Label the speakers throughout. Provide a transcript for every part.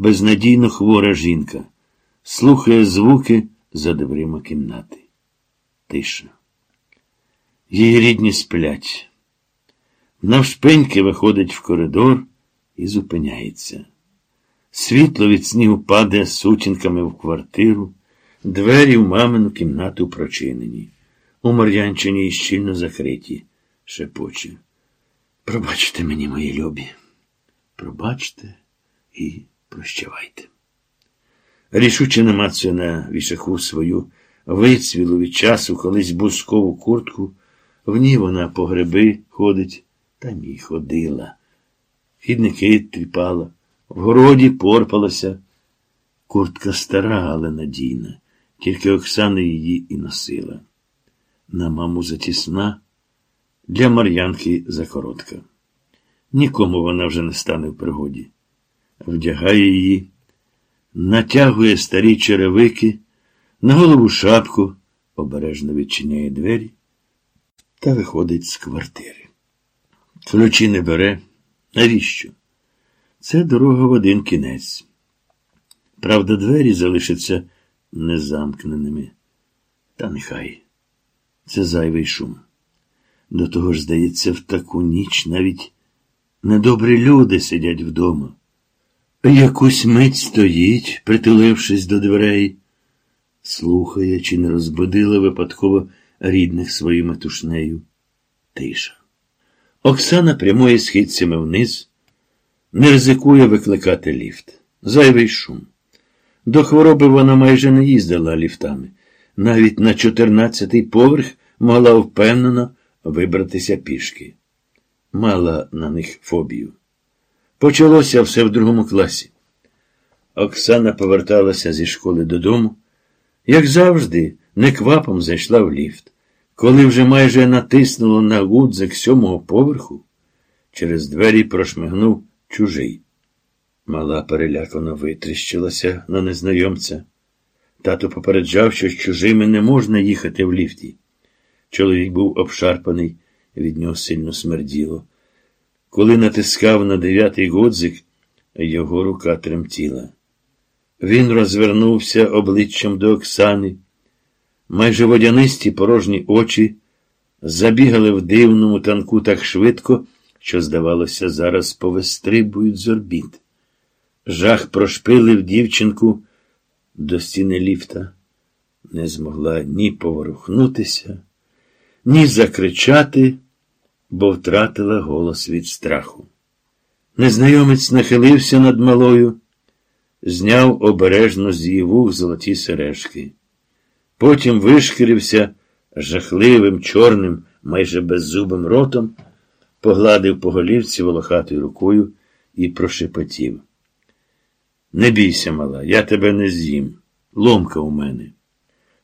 Speaker 1: безнадійно хвора жінка, слухає звуки за дверима кімнати. Тиша. Її рідні сплять. Навшпеньки виходить в коридор і зупиняється. Світло від снігу падає сутінками в квартиру, двері в мамину кімнату прочинені. У Мар'янчині щільно закриті, шепоче. Пробачте мені, мої любі. Пробачте і прощавайте. Рішуче намацує на вішаку свою вицвілу від часу колись бускову куртку. В ній вона по гриби ходить, та ні ходила. Хідники тріпала, в городі порпалася. Куртка стара, але надійна, тільки Оксана її і носила. На маму затісна, для Мар'янки закоротка. Нікому вона вже не стане в пригоді. Вдягає її, натягує старі черевики, на голову шапку, обережно відчиняє двері та виходить з квартири. Ключі не бере. Навіщо? Це дорога в один кінець. Правда, двері залишаться незамкненими. Та нехай. Це зайвий шум. До того ж, здається, в таку ніч навіть недобрі люди сидять вдома. Якусь мить стоїть, притулившись до дверей, слухає, чи не розбудила випадково рідних своєю метушнею. Тиша. Оксана прямує східцями вниз, не ризикує викликати ліфт. Зайвий шум. До хвороби вона майже не їздила ліфтами. Навіть на чотирнадцятий поверх могла впевнено вибратися пішки. Мала на них фобію. Почалося все в другому класі. Оксана поверталася зі школи додому, як завжди, неквапом зайшла в ліфт. Коли вже майже натиснуло на гудзик сьомого поверху, через двері прошмигнув чужий. Мала перелякано витріщилася на незнайомця. Тато попереджав, що з чужими не можна їхати в ліфті. Чоловік був обшарпаний, від нього сильно смерділо. Коли натискав на дев'ятий годзик, його рука тремтіла. Він розвернувся обличчям до Оксани. Майже водянисті порожні очі забігали в дивному танку так швидко, що, здавалося, зараз повестрибують з орбіт. Жах прошпилив дівчинку до стіни ліфта, не змогла ні поворухнутися, ні закричати, бо втратила голос від страху. Незнайомець нахилився над малою, зняв обережно з її вух золоті сережки. Потім вишкірився жахливим, чорним, майже беззубим ротом, погладив по голівці волохатою рукою і прошепотів. Не бійся, мала, я тебе не з'їм. Ломка у мене.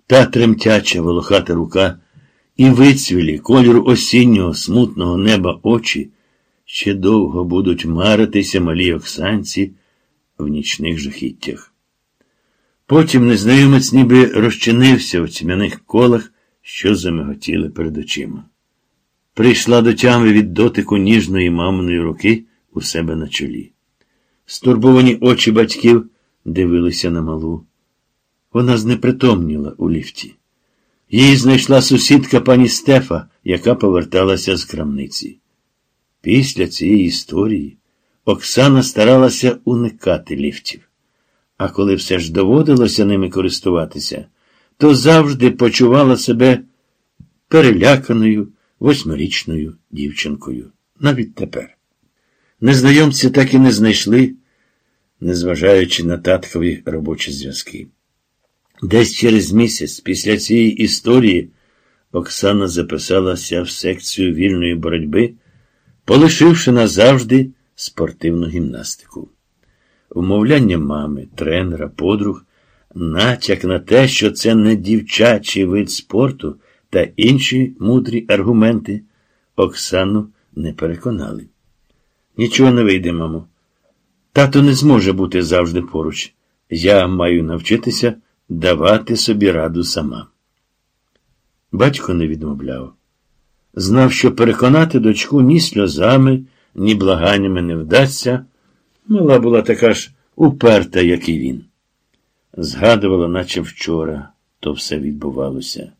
Speaker 1: Та тремтяча волохата рука і вицвілі кольору осіннього смутного неба очі ще довго будуть маритися малій Оксанці в нічних жахіттях. Потім незнайомець ніби розчинився в тьмяних колах, що замиготіли перед очима. Прийшла до тями від дотику ніжної маминої руки у себе на чолі. Стурбовані очі батьків дивилися на малу. Вона знепритомніла у ліфті. Її знайшла сусідка пані Стефа, яка поверталася з крамниці. Після цієї історії Оксана старалася уникати ліфтів. А коли все ж доводилося ними користуватися, то завжди почувала себе переляканою восьмирічною дівчинкою. Навіть тепер. Незнайомці так і не знайшли, незважаючи на таткові робочі зв'язки. Десь через місяць після цієї історії Оксана записалася в секцію вільної боротьби, полишивши назавжди спортивну гімнастику. Вмовляння мами, тренера, подруг, натяк на те, що це не дівчачий вид спорту та інші мудрі аргументи Оксану не переконали. Нічого не вийде, мамо. Тато не зможе бути завжди поруч. Я маю навчитися давати собі раду сама. Батько не відмовляв. Знав, що переконати дочку ні сльозами, ні благаннями не вдасться. Мала була така ж уперта, як і він. Згадувала, наче вчора, то все відбувалося.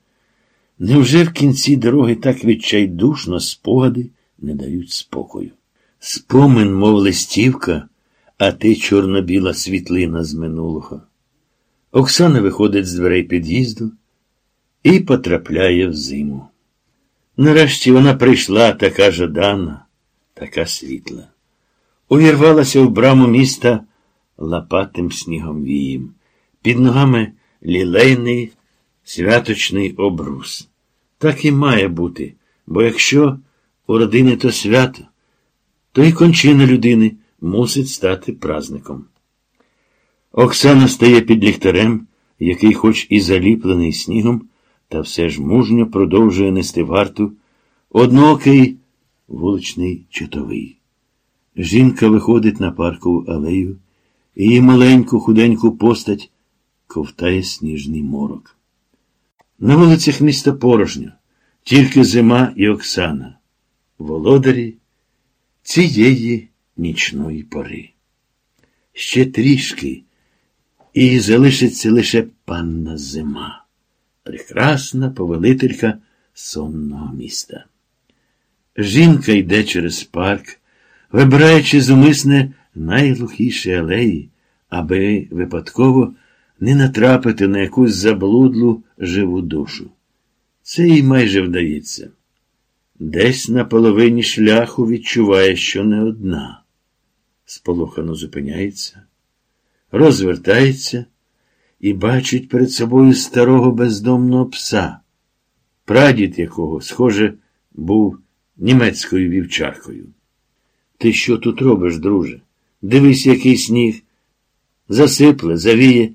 Speaker 1: Невже в кінці дороги так відчайдушно спогади не дають спокою? Спомин, мов листівка, а ти чорно-біла світлина з минулого. Оксана виходить з дверей під'їзду і потрапляє в зиму. Нарешті вона прийшла така жадана, така світла. Увірвалася в браму міста лопатим снігом вієм. Під ногами лілейний святочний обрус. Так і має бути, бо якщо у родини то свято, то і кончина людини мусить стати празником. Оксана стає під ліхтарем, який, хоч і заліплений снігом, та все ж мужньо продовжує нести варту одноокий вуличний чотовий. Жінка виходить на паркову алею, її маленьку худеньку постать ковтає сніжний морок. На вулицях міста порожньо, тільки зима і Оксана, володарі цієї нічної пори. Ще трішки, і залишиться лише панна зима, прекрасна повелителька сонного міста. Жінка йде через парк, вибираючи зумисне найглухіші алеї, аби випадково не натрапити на якусь заблудлу живу душу. Це їй майже вдається. Десь на половині шляху відчуває, що не одна. Сполохано зупиняється, розвертається і бачить перед собою старого бездомного пса, прадід якого, схоже, був німецькою вівчаркою. Ти що тут робиш, друже? Дивись, який сніг. Засипле, завіє.